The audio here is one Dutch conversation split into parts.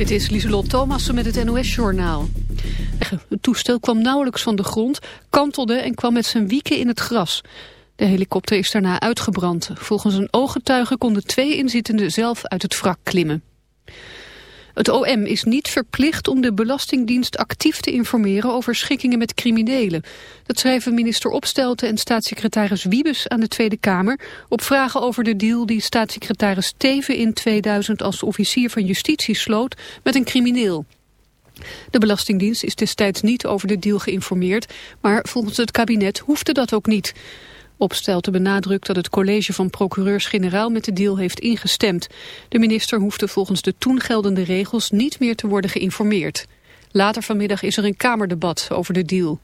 Dit is Lieselot Thomassen met het NOS-journaal. Het toestel kwam nauwelijks van de grond, kantelde en kwam met zijn wieken in het gras. De helikopter is daarna uitgebrand. Volgens een ooggetuige konden twee inzittenden zelf uit het wrak klimmen. Het OM is niet verplicht om de Belastingdienst actief te informeren over schikkingen met criminelen. Dat schrijven minister Opstelten en staatssecretaris Wiebes aan de Tweede Kamer op vragen over de deal die staatssecretaris Teven in 2000 als officier van justitie sloot met een crimineel. De Belastingdienst is destijds niet over de deal geïnformeerd, maar volgens het kabinet hoefde dat ook niet. Opstelte benadrukt dat het college van procureurs-generaal met de deal heeft ingestemd. De minister hoefde volgens de toen geldende regels niet meer te worden geïnformeerd. Later vanmiddag is er een kamerdebat over de deal.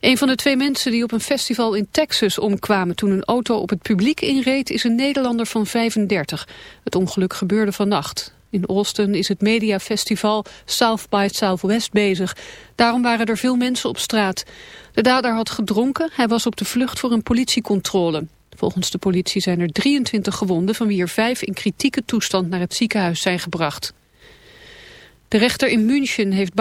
Een van de twee mensen die op een festival in Texas omkwamen toen een auto op het publiek inreed is een Nederlander van 35. Het ongeluk gebeurde vannacht. In Austin is het mediafestival South by Southwest bezig. Daarom waren er veel mensen op straat. De dader had gedronken, hij was op de vlucht voor een politiecontrole. Volgens de politie zijn er 23 gewonden, van wie er vijf in kritieke toestand naar het ziekenhuis zijn gebracht. De rechter in München heeft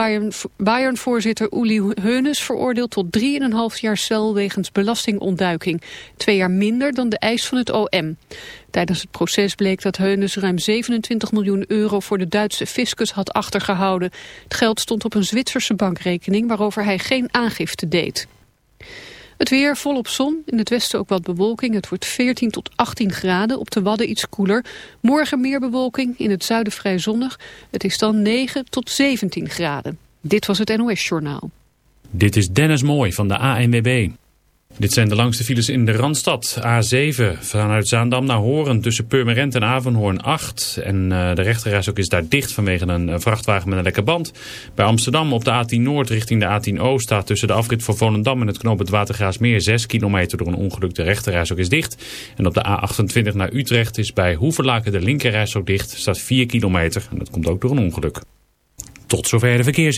Bayern-voorzitter Uli Heunes veroordeeld tot 3,5 jaar cel wegens belastingontduiking. Twee jaar minder dan de eis van het OM. Tijdens het proces bleek dat Heunes ruim 27 miljoen euro voor de Duitse fiscus had achtergehouden. Het geld stond op een Zwitserse bankrekening waarover hij geen aangifte deed. Het weer volop zon, in het westen ook wat bewolking. Het wordt 14 tot 18 graden, op de Wadden iets koeler. Morgen meer bewolking, in het zuiden vrij zonnig. Het is dan 9 tot 17 graden. Dit was het NOS Journaal. Dit is Dennis Mooi van de ANWB. Dit zijn de langste files in de Randstad. A7 vanuit Zaandam naar Horen tussen Purmerend en Avenhoorn 8. En uh, de rechterreis ook is daar dicht vanwege een vrachtwagen met een lekke band. Bij Amsterdam op de A10 Noord richting de A10 Oost staat tussen de afrit voor Volendam en het knooppunt Watergraasmeer 6 kilometer door een ongeluk. De rechterreis ook is dicht. En op de A28 naar Utrecht is bij Hoeverlaken de linkerreis ook dicht. staat 4 kilometer en dat komt ook door een ongeluk. Tot zover de verkeers.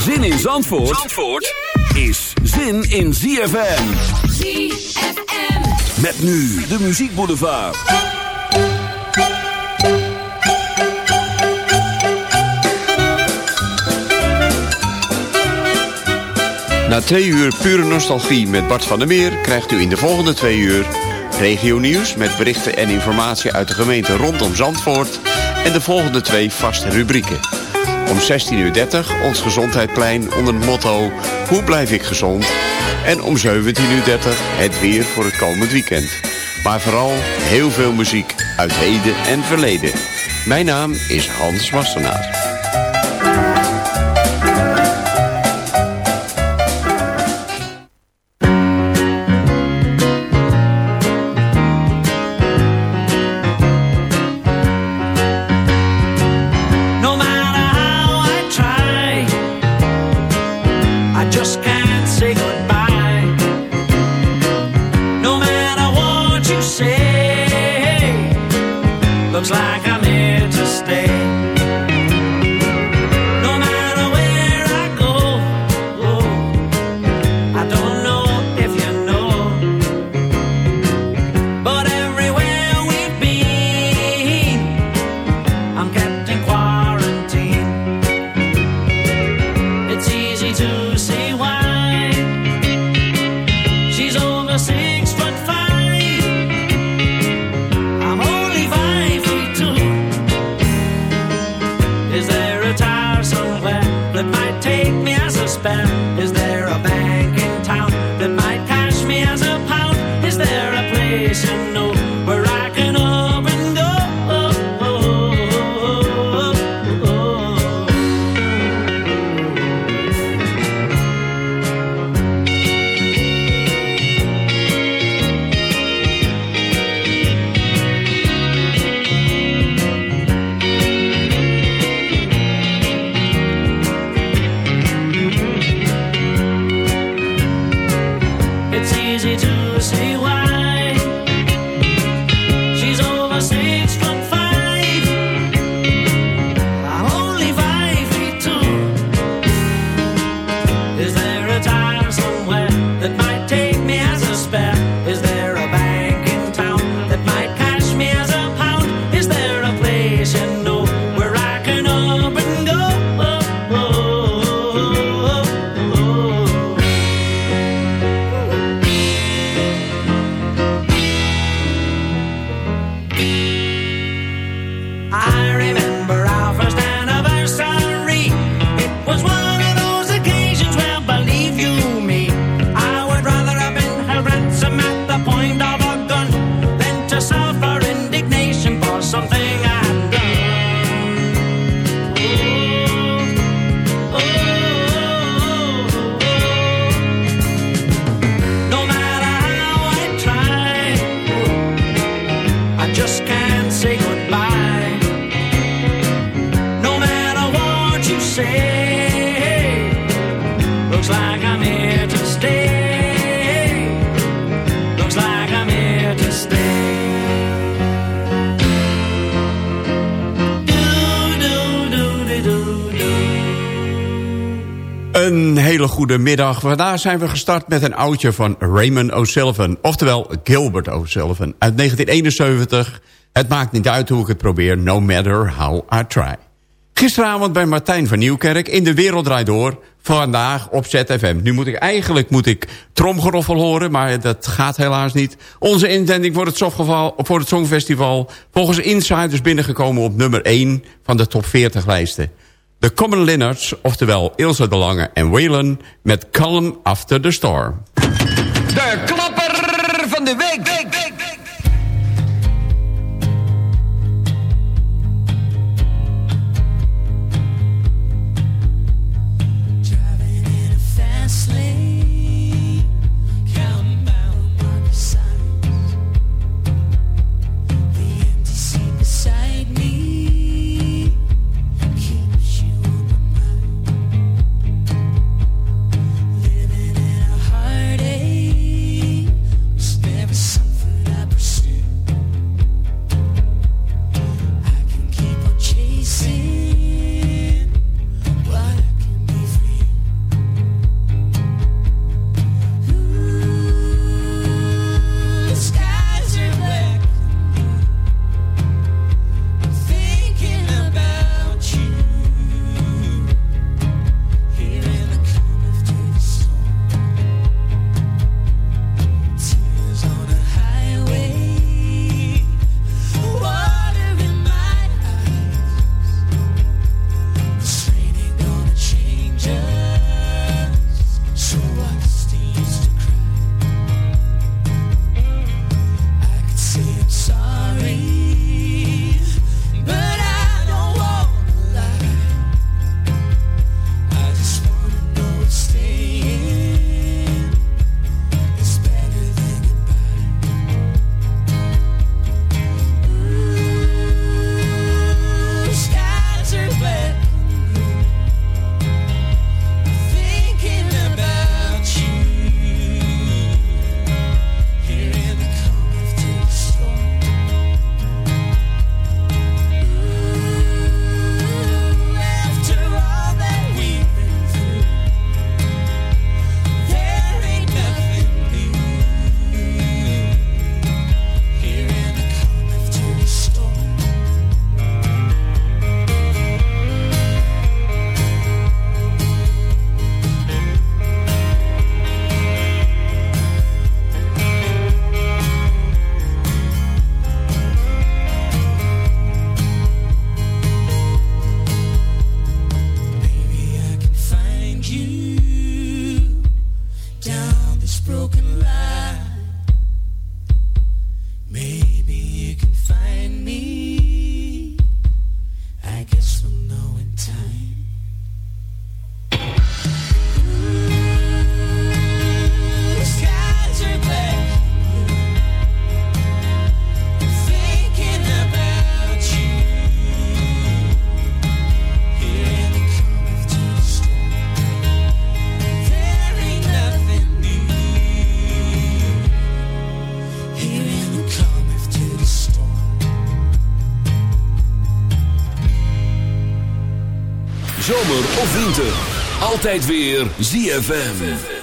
Zin in Zandvoort, Zandvoort is zin in ZFM. ZFM. Met nu de muziekboulevard. Na twee uur pure nostalgie met Bart van der Meer... krijgt u in de volgende twee uur regio nieuws... met berichten en informatie uit de gemeente rondom Zandvoort... en de volgende twee vaste rubrieken. Om 16.30 uur ons gezondheidplein onder het motto... Hoe blijf ik gezond? En om 17.30 uur het weer voor het komend weekend. Maar vooral heel veel muziek uit heden en verleden. Mijn naam is Hans Wassenaar. Goedemiddag. goede middag. Vandaag zijn we gestart met een oudje van Raymond O'Sullivan. Oftewel Gilbert O'Sullivan uit 1971. Het maakt niet uit hoe ik het probeer, no matter how I try. Gisteravond bij Martijn van Nieuwkerk in De Wereld Draait Door. Vandaag op ZFM. Nu moet ik eigenlijk moet ik tromgeroffel horen, maar dat gaat helaas niet. Onze intending voor het, voor het Songfestival. Volgens Insiders binnengekomen op nummer 1 van de top 40 lijsten. De Common Linnards, oftewel Ilse de Lange en Waylon... met Calm After the Storm. De klapper van de week! Altijd weer ZFM.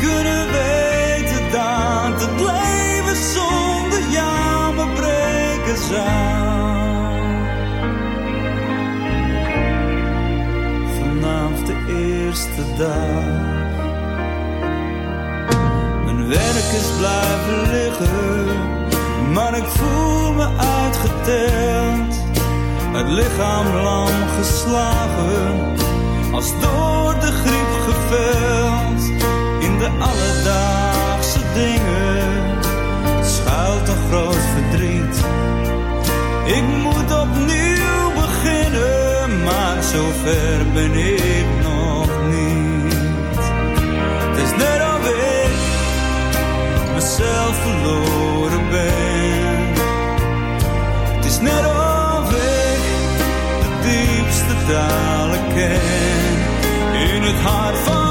Kunnen weten dat het leven zonder jou me breken zou. Vanaf de eerste dag. Mijn werk is blijven liggen, maar ik voel me uitgeteld. Het lichaam lam geslagen, als door de griep geveld. De alledaagse dingen schuilt een groot verdriet. Ik moet opnieuw beginnen, maar zover ben ik nog niet. Het is net ik mezelf verloren ben. Het is net ik de diepste dalen ken. In het hart van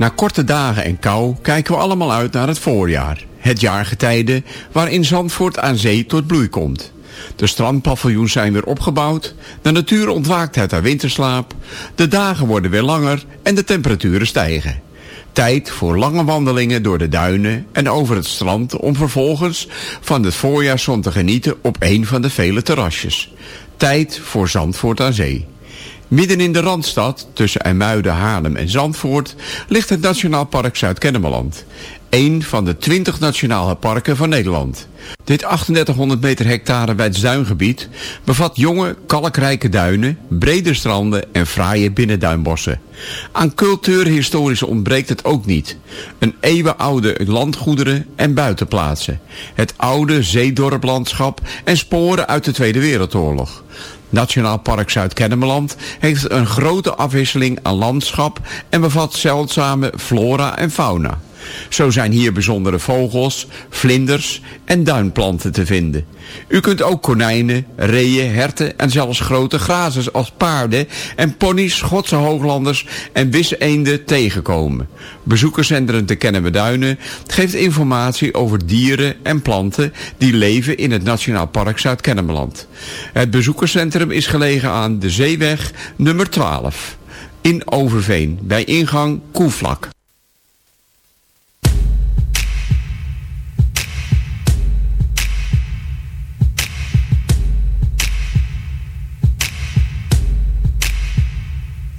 Na korte dagen en kou kijken we allemaal uit naar het voorjaar. Het jaargetijde waarin Zandvoort aan zee tot bloei komt. De strandpaviljoens zijn weer opgebouwd. De natuur ontwaakt uit haar winterslaap. De dagen worden weer langer en de temperaturen stijgen. Tijd voor lange wandelingen door de duinen en over het strand... om vervolgens van het voorjaarszon te genieten op een van de vele terrasjes. Tijd voor Zandvoort aan zee. Midden in de Randstad, tussen IJmuiden, Haarlem en Zandvoort... ligt het Nationaal Park Zuid-Kennemerland. een van de 20 nationale parken van Nederland. Dit 3800 meter hectare wijds duingebied bevat jonge, kalkrijke duinen, brede stranden en fraaie binnenduinbossen. Aan cultuurhistorische ontbreekt het ook niet. Een eeuwenoude landgoederen en buitenplaatsen. Het oude zeedorplandschap en sporen uit de Tweede Wereldoorlog. Nationaal Park Zuid-Kennemerland heeft een grote afwisseling aan landschap en bevat zeldzame flora en fauna. Zo zijn hier bijzondere vogels, vlinders en duinplanten te vinden. U kunt ook konijnen, reeën, herten en zelfs grote grazers als paarden en ponies, Schotse hooglanders en wiseenden tegenkomen. Bezoekerscentrum te Kennemer Duinen geeft informatie over dieren en planten die leven in het Nationaal Park Zuid-Kennemerland. Het bezoekerscentrum is gelegen aan de Zeeweg nummer 12 in Overveen bij ingang Koevlak.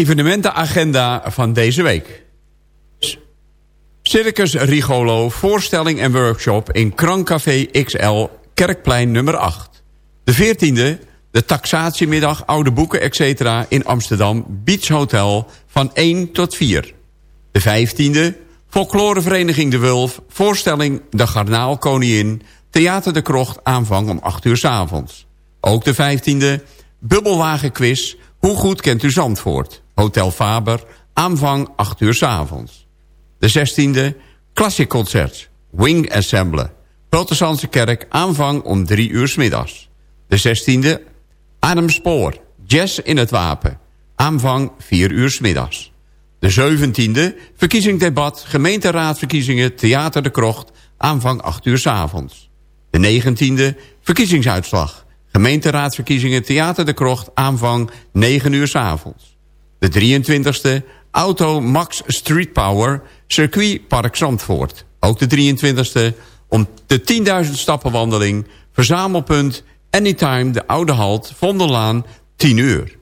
evenementenagenda van deze week. Circus Rigolo, voorstelling en workshop in Krancafé XL, Kerkplein nummer 8. De 14e, de taxatiemiddag, oude boeken, etc. in Amsterdam, Beach Hotel, van 1 tot 4. De 15e, folklorevereniging De Wulf, voorstelling De Garnaal Koningin, Theater de Krocht, aanvang om 8 uur 's avonds. Ook de 15e, Bubbelwagenquiz, hoe goed kent u Zandvoort? Hotel Faber, aanvang 8 uur 's avonds. De 16e, Classic Concert, Wing Ensemble. Protestantse kerk, aanvang om 3 uur 's middags. De 16e, Adam Spoor, Jazz in het Wapen. Aanvang 4 uur 's middags. De 17e, verkiezingsdebat, gemeenteraadsverkiezingen, Theater de Krocht, aanvang 8 uur 's avonds. De 19e, verkiezingsuitslag, gemeenteraadsverkiezingen, Theater de Krocht, aanvang 9 uur 's avonds. De 23e, Auto Max Street Power, Circuit Park Zandvoort. Ook de 23e, om de 10.000 stappenwandeling, verzamelpunt, Anytime, de Oude Halt, Vondellaan, 10 uur.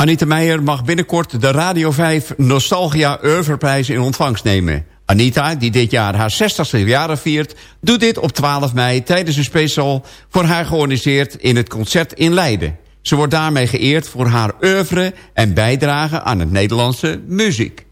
Anita Meijer mag binnenkort de Radio 5 Nostalgia Oeuvreprijs in ontvangst nemen. Anita, die dit jaar haar 60ste verjaardag viert... doet dit op 12 mei tijdens een special voor haar georganiseerd in het concert in Leiden. Ze wordt daarmee geëerd voor haar oeuvre en bijdrage aan het Nederlandse muziek.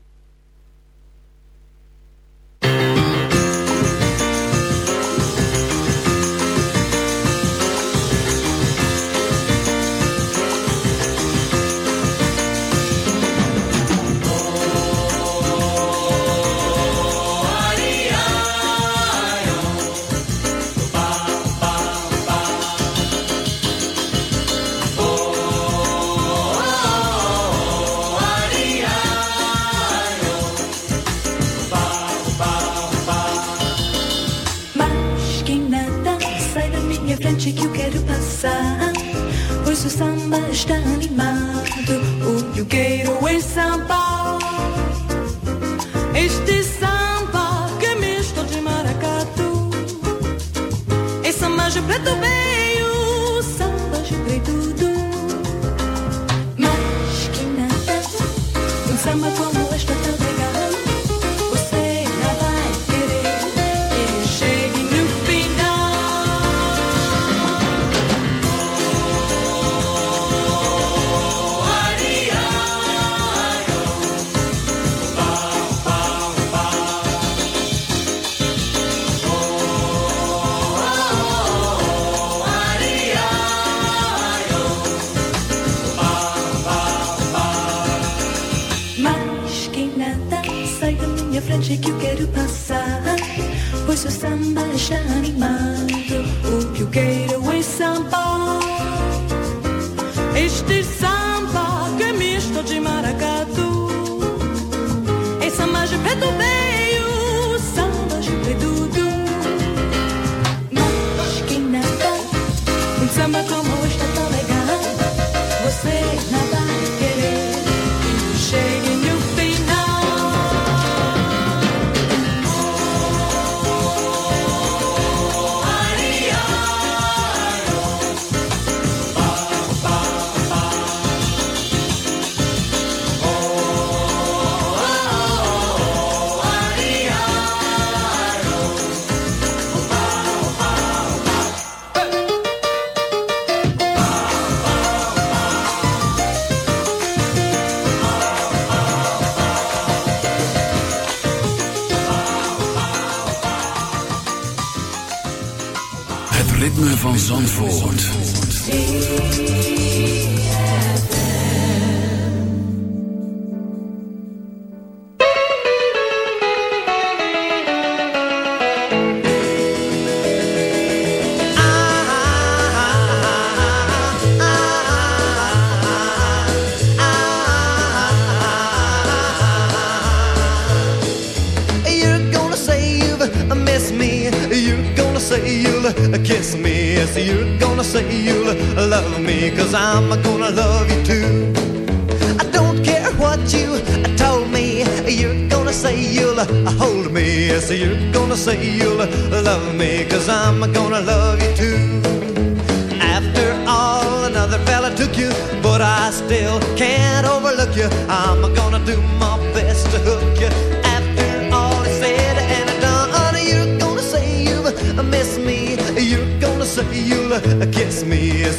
como está tão legal. Você na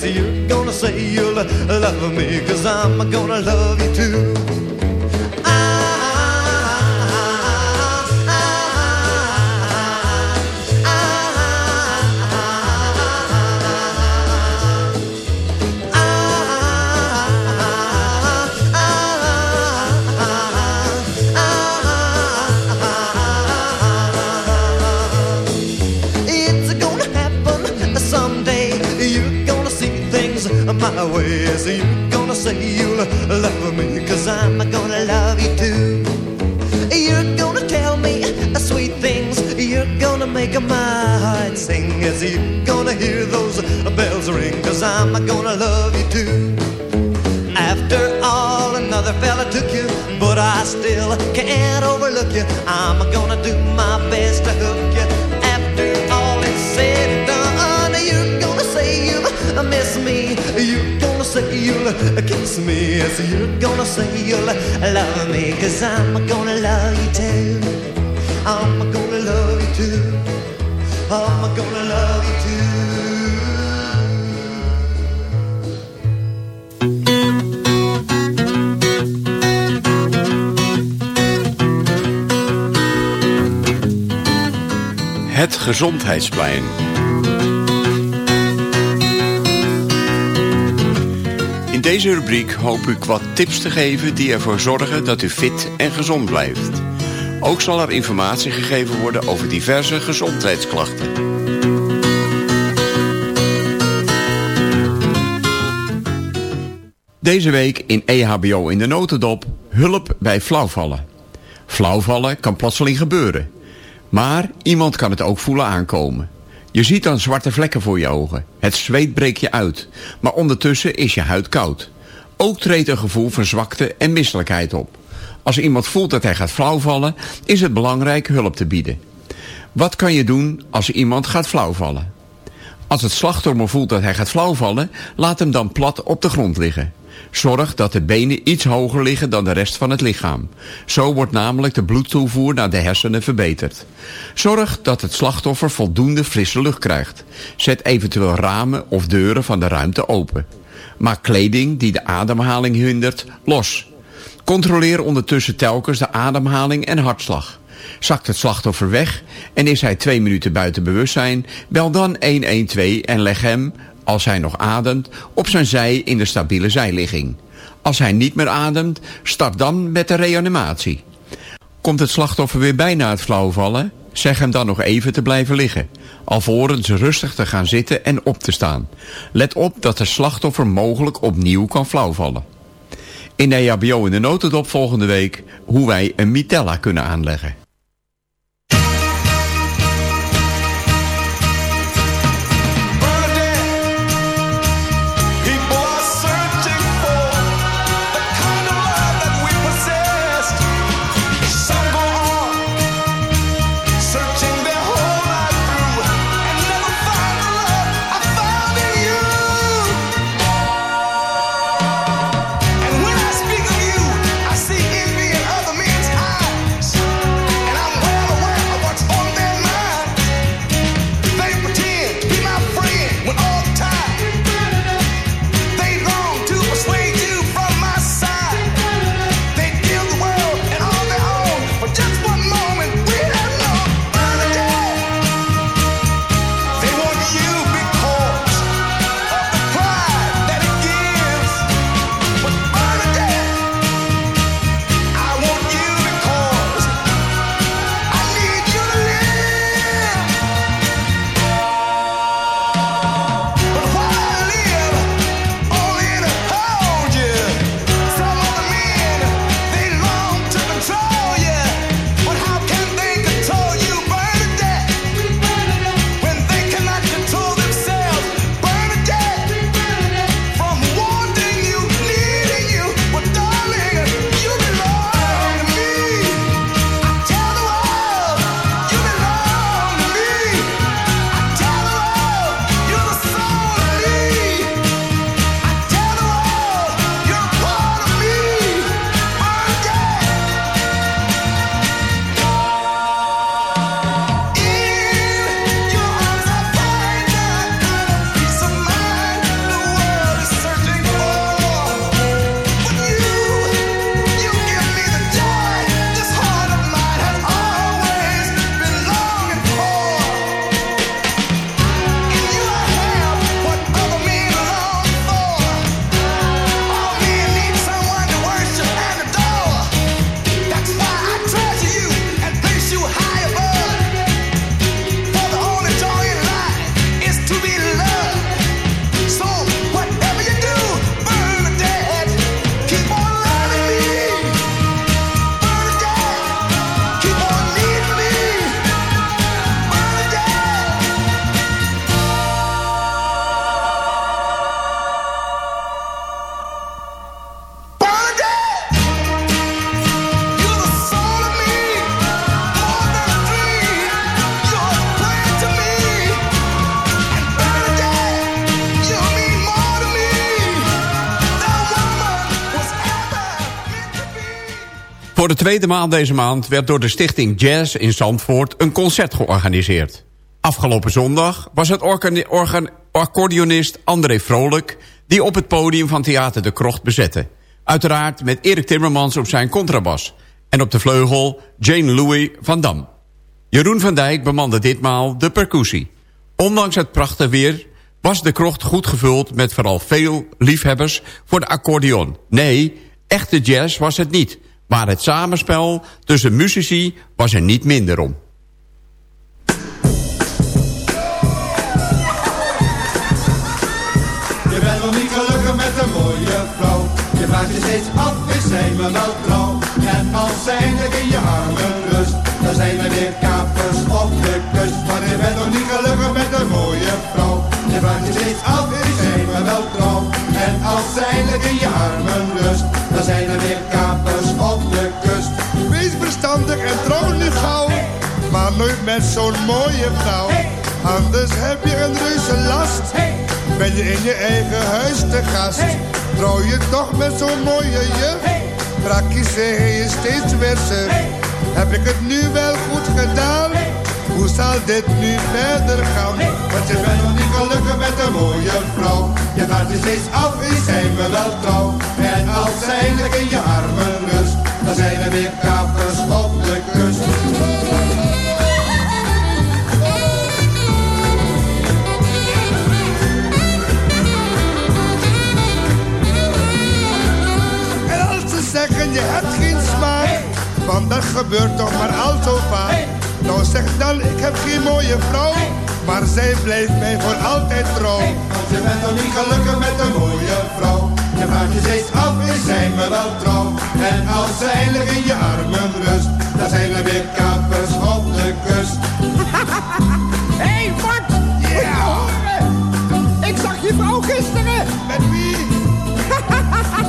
you're gonna say you'll love me, cause I'm gonna love you too. took you, but I still can't overlook you. I'm gonna do my best to hook you. After all is said and done, you're gonna say you miss me. You're gonna say you'll kiss me. Yes, you're gonna say you'll love me, cause I'm gonna love you too. I'm gonna love you too. I'm gonna love you too. Gezondheidsplein. In deze rubriek hoop ik wat tips te geven die ervoor zorgen dat u fit en gezond blijft. Ook zal er informatie gegeven worden over diverse gezondheidsklachten. Deze week in EHBO in de notendop hulp bij flauwvallen. Flauwvallen kan plotseling gebeuren. Maar iemand kan het ook voelen aankomen. Je ziet dan zwarte vlekken voor je ogen. Het zweet breekt je uit. Maar ondertussen is je huid koud. Ook treedt een gevoel van zwakte en misselijkheid op. Als iemand voelt dat hij gaat flauwvallen, is het belangrijk hulp te bieden. Wat kan je doen als iemand gaat flauwvallen? Als het slachtoffer voelt dat hij gaat flauwvallen, laat hem dan plat op de grond liggen. Zorg dat de benen iets hoger liggen dan de rest van het lichaam. Zo wordt namelijk de bloedtoevoer naar de hersenen verbeterd. Zorg dat het slachtoffer voldoende frisse lucht krijgt. Zet eventueel ramen of deuren van de ruimte open. Maak kleding die de ademhaling hindert los. Controleer ondertussen telkens de ademhaling en hartslag. Zakt het slachtoffer weg en is hij twee minuten buiten bewustzijn... bel dan 112 en leg hem, als hij nog ademt, op zijn zij in de stabiele zijligging. Als hij niet meer ademt, start dan met de reanimatie. Komt het slachtoffer weer bijna het flauwvallen? Zeg hem dan nog even te blijven liggen. Alvorens rustig te gaan zitten en op te staan. Let op dat de slachtoffer mogelijk opnieuw kan flauwvallen. In de EHBO in de notendop volgende week hoe wij een mitella kunnen aanleggen. Voor de tweede maand deze maand werd door de stichting Jazz in Zandvoort een concert georganiseerd. Afgelopen zondag was het accordeonist André Vrolijk... die op het podium van Theater de Krocht bezette. Uiteraard met Erik Timmermans op zijn contrabas. En op de vleugel Jane Louis van Dam. Jeroen van Dijk bemande ditmaal de percussie. Ondanks het prachtige weer was de krocht goed gevuld... met vooral veel liefhebbers voor de accordeon. Nee, echte jazz was het niet... Maar het samenspel tussen muzici was er niet minder om. Je bent nog niet gelukkig met een mooie vrouw. Je vraagt je steeds af, is zij me wel trouw? En als eindelijk in je armen rust, dan zijn er weer kapers op de kust. Maar je bent nog niet gelukkig met een mooie vrouw. Je vraagt je steeds af, is zij me wel trouw? En als eindelijk in je armen rust, dan zijn er weer kapers met zo'n mooie vrouw. Anders heb je een reuze last. Ben je in je eigen huis te gast. Trouw je toch met zo'n mooie juf. Zeggen je steeds weer. Heb ik het nu wel goed gedaan? Hoe zal dit nu verder gaan? Want je bent nog niet gelukkig met een mooie vrouw. Je gaat je steeds af, is zijn we wel trouw. En als eindelijk in je armen rust, dan zijn er weer kapers dat gebeurt toch maar al zo vaak. Nou zeg dan, ik heb geen mooie vrouw, maar zij blijft mij voor altijd trouw. Want je bent toch niet gelukkig met een mooie vrouw. Je vraagt je steeds af, is zij me wel trouw? En als ze eindelijk in je armen rust, dan zijn er weer kapers op de kust. Hé, hey, Bart! Ja! Ik zag je vrouw gisteren! Met wie?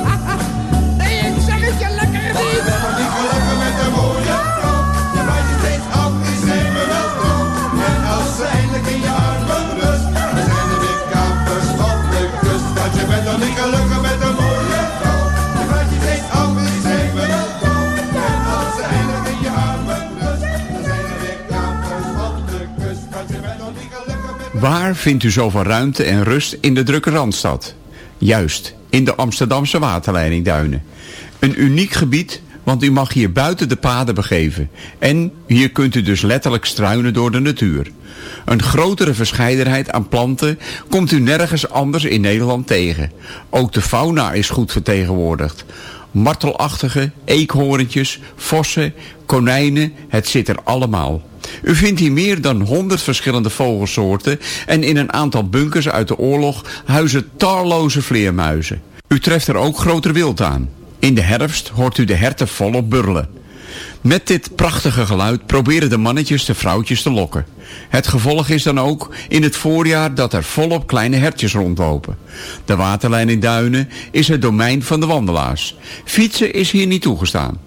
Waar vindt u zoveel ruimte en rust in de drukke Randstad? Juist, in de Amsterdamse waterleidingduinen. Een uniek gebied, want u mag hier buiten de paden begeven. En hier kunt u dus letterlijk struinen door de natuur. Een grotere verscheidenheid aan planten komt u nergens anders in Nederland tegen. Ook de fauna is goed vertegenwoordigd. Martelachtige, eekhoorntjes, vossen, konijnen, het zit er allemaal. U vindt hier meer dan 100 verschillende vogelsoorten en in een aantal bunkers uit de oorlog huizen talloze vleermuizen. U treft er ook groter wild aan. In de herfst hoort u de herten volop burlen. Met dit prachtige geluid proberen de mannetjes de vrouwtjes te lokken. Het gevolg is dan ook in het voorjaar dat er volop kleine hertjes rondlopen. De waterleiding Duinen is het domein van de wandelaars. Fietsen is hier niet toegestaan.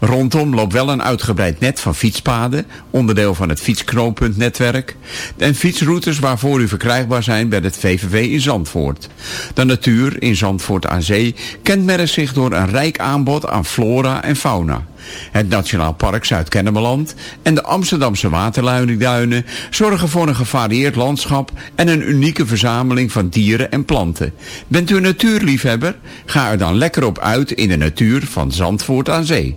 Rondom loopt wel een uitgebreid net van fietspaden, onderdeel van het fietsknooppuntnetwerk, en fietsroutes waarvoor u verkrijgbaar zijn bij het VVV in Zandvoort. De natuur in Zandvoort aan Zee kenmerkt zich door een rijk aanbod aan flora en fauna. Het Nationaal Park Zuid-Kennemerland en de Amsterdamse waterleidingduinen zorgen voor een gevarieerd landschap en een unieke verzameling van dieren en planten. Bent u een natuurliefhebber? Ga er dan lekker op uit in de natuur van Zandvoort aan Zee.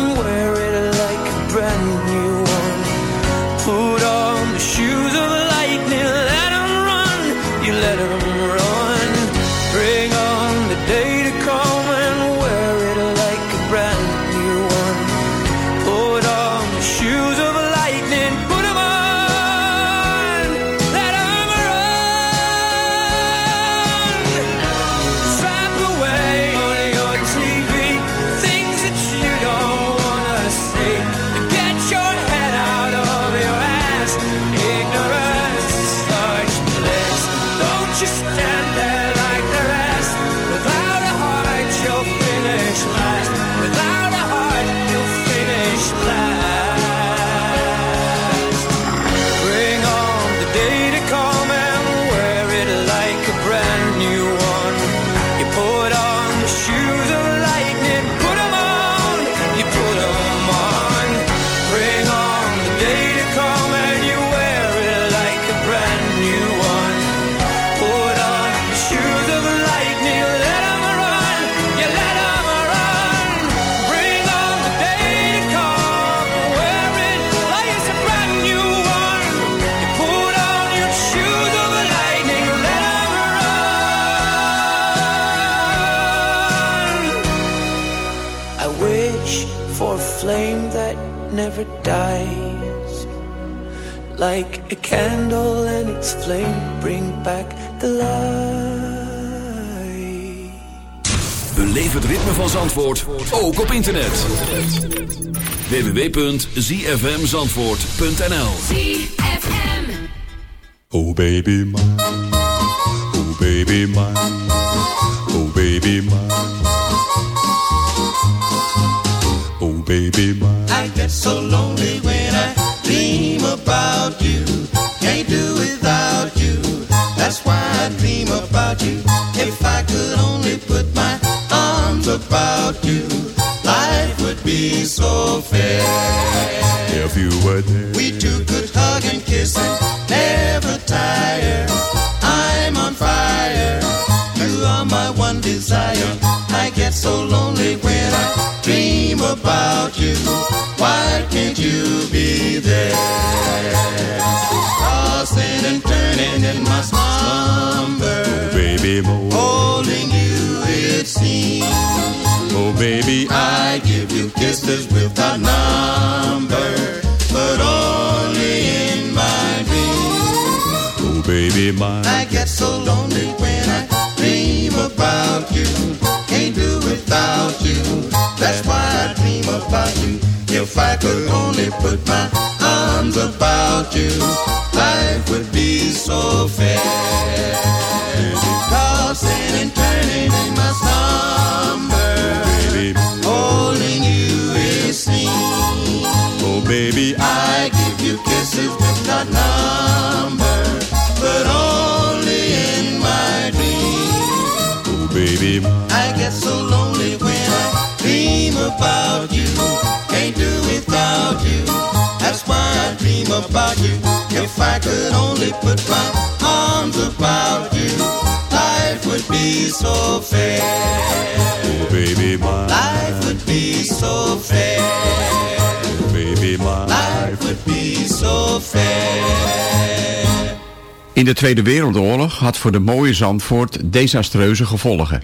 Like a candle and its flame bring back the light. Beleef het ritme van Zandvoort, ook op internet. www.zfmzandvoort.nl Oh baby mine, oh baby mine, oh baby mine, oh baby mine. I get so lonely when I do without you. That's why I dream about you. If I could only put my arms about you, life would be so fair. If you were there, We two could hug and kiss and never tire. I'm on fire. You are my one desire. I get so lonely when I dream about you. Why can't you be there? Tossing and turning in my slumber. Oh, baby more, Holding you, it seems. oh baby I, give you kisses without number, but only in my dreams. oh baby mine. I get so lonely when I about you. Can't do without you. That's why I dream about you. If I could only put my arms about you, life would be so fair. About you. Can't do without you. That's why I dream about you. If I could only put my arms about you, life would be so fair. Oh baby mine, Life would be so fair. oh baby mine. Life would be so fair. In de Tweede Wereldoorlog had voor de mooie Zandvoort desastreuze gevolgen.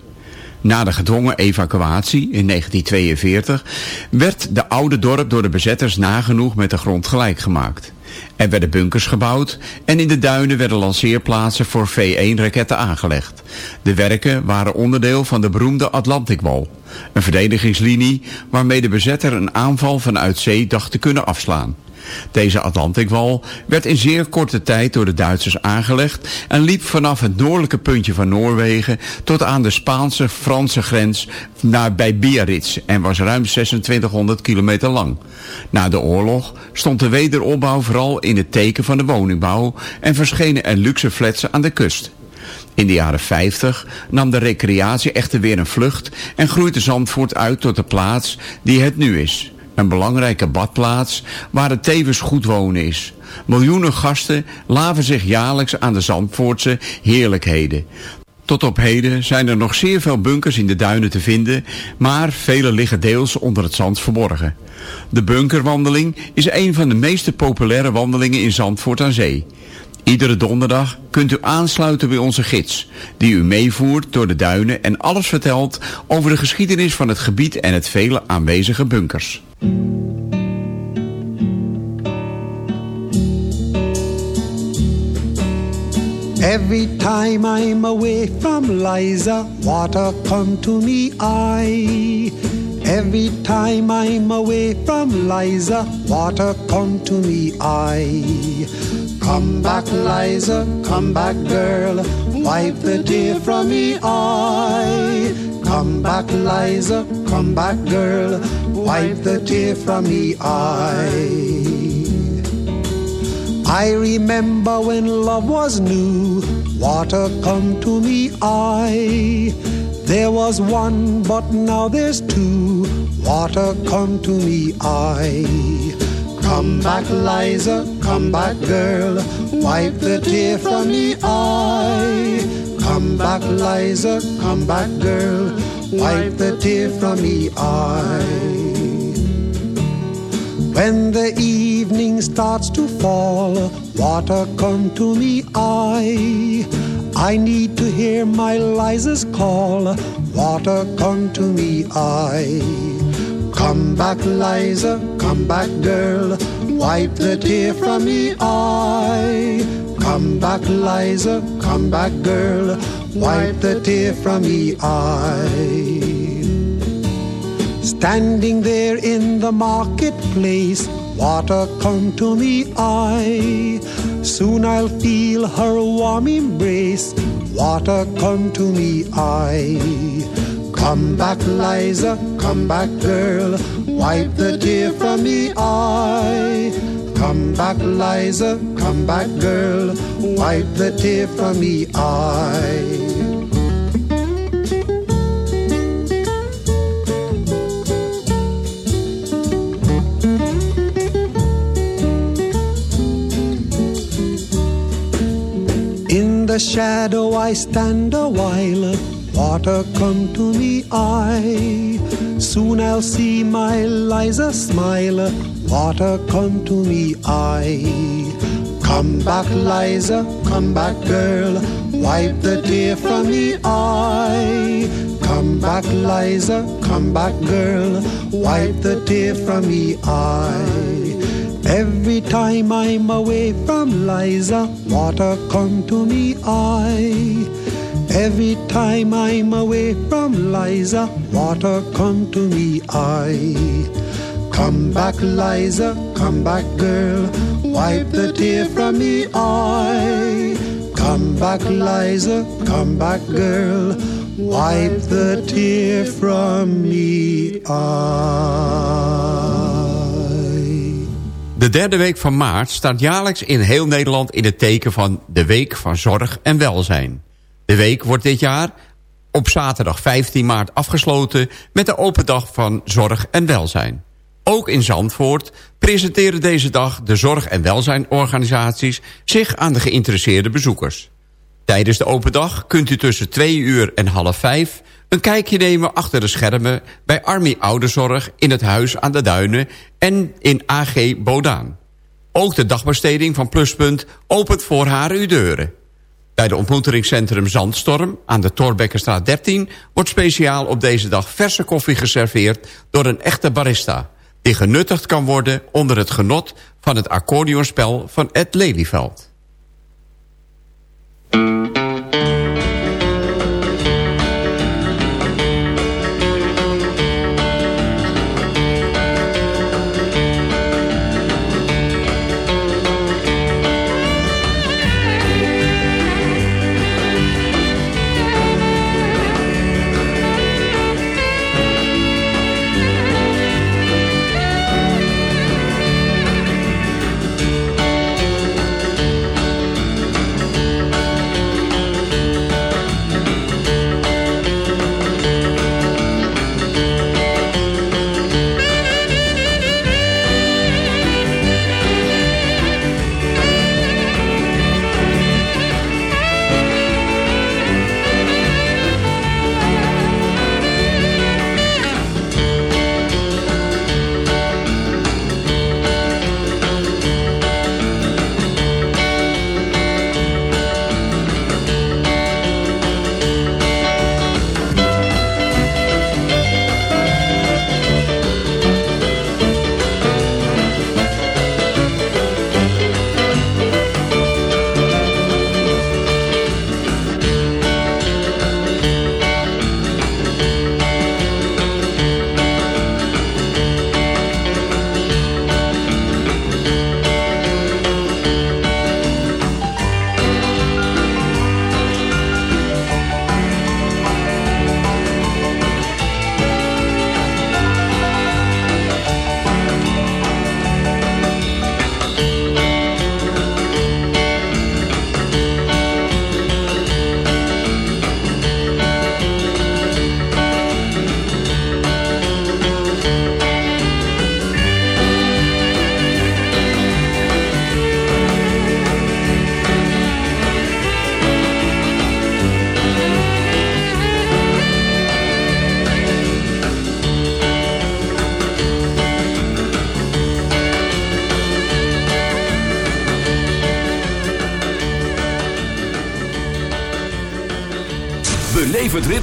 Na de gedwongen evacuatie in 1942 werd de oude dorp door de bezetters nagenoeg met de grond gelijk gemaakt. Er werden bunkers gebouwd en in de duinen werden lanceerplaatsen voor V1-raketten aangelegd. De werken waren onderdeel van de beroemde Atlantikwal, een verdedigingslinie waarmee de bezetter een aanval vanuit zee dacht te kunnen afslaan. Deze Atlantikwal werd in zeer korte tijd door de Duitsers aangelegd en liep vanaf het noordelijke puntje van Noorwegen tot aan de Spaanse-Franse grens naar bij Biarritz en was ruim 2600 kilometer lang. Na de oorlog stond de wederopbouw vooral in het teken van de woningbouw en verschenen er luxe flats aan de kust. In de jaren 50 nam de recreatie echter weer een vlucht en groeide Zandvoort uit tot de plaats die het nu is. Een belangrijke badplaats waar het tevens goed wonen is. Miljoenen gasten laven zich jaarlijks aan de Zandvoortse heerlijkheden. Tot op heden zijn er nog zeer veel bunkers in de duinen te vinden, maar vele liggen deels onder het zand verborgen. De bunkerwandeling is een van de meest populaire wandelingen in Zandvoort aan Zee. Iedere donderdag kunt u aansluiten bij onze gids, die u meevoert door de duinen en alles vertelt over de geschiedenis van het gebied en het vele aanwezige bunkers. Every time I'm away from Liza, water come to me eye. Every time I'm away from Liza, water come to me eye. Come back, Liza, come back, girl, wipe the tear from me eye. Come back, Liza, come back, girl, wipe the tear from me eye. I remember when love was new, water come to me eye. There was one, but now there's two, water come to me eye. Come back, Liza, come back, girl, wipe the tear from me eye. Come back, Liza, come back, girl, wipe the tear from me eye. When the evening starts to fall, water come to me eye. I need to hear my Liza's call, water come to me eye. Come back, Liza, come back, girl, wipe the tear from me eye. Come back, Liza, come back, girl, wipe the tear from me eye. Standing there in the marketplace, water come to me eye. Soon I'll feel her warm embrace, water come to me eye. Come back, Liza, come back, girl, wipe the tear from me eye. Come back, Liza, come back, girl, wipe the tear from me eye. In the shadow I stand a while, water come to me eye. Soon I'll see my Liza smile, water come to me I. Come back, Liza, come back, girl, wipe the tear from me eye. Come back, Liza, come back, girl, wipe the tear from me eye. Every time I'm away from Liza, water come to me eye. Every time I'm away from Liza, water come to me eye. Come back, Liza, come back, girl, wipe the tear from me eye. Come back, Liza, come back, girl, wipe the tear from me eye. De derde week van maart staat jaarlijks in heel Nederland in het teken van de Week van Zorg en Welzijn. De week wordt dit jaar op zaterdag 15 maart afgesloten met de open dag van Zorg en Welzijn. Ook in Zandvoort presenteren deze dag de zorg- en welzijnorganisaties zich aan de geïnteresseerde bezoekers. Tijdens de open dag kunt u tussen 2 uur en half 5 een kijkje nemen achter de schermen bij Army Ouderzorg in het Huis aan de Duinen en in AG Bodaan. Ook de dagbesteding van Pluspunt opent voor haar uw deuren. Bij de ontmoetingscentrum Zandstorm aan de Torbekkenstraat 13... wordt speciaal op deze dag verse koffie geserveerd door een echte barista... die genuttigd kan worden onder het genot van het accordeonspel van Ed Lelyveld.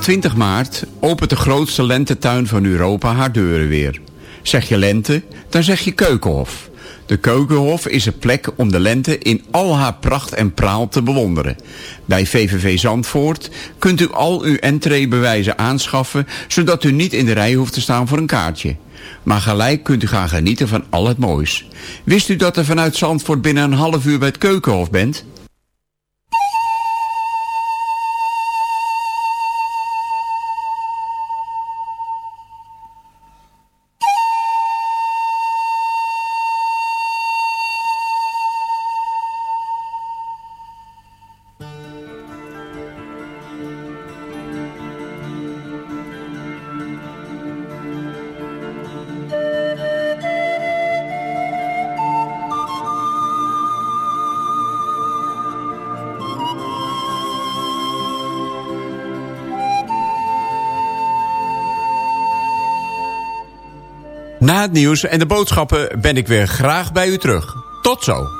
20 maart opent de grootste lentetuin van Europa haar deuren weer. Zeg je lente, dan zeg je Keukenhof. De Keukenhof is een plek om de lente in al haar pracht en praal te bewonderen. Bij VVV Zandvoort kunt u al uw entreebewijzen aanschaffen... zodat u niet in de rij hoeft te staan voor een kaartje. Maar gelijk kunt u gaan genieten van al het moois. Wist u dat er vanuit Zandvoort binnen een half uur bij het Keukenhof bent? Het nieuws en de boodschappen ben ik weer graag bij u terug. Tot zo.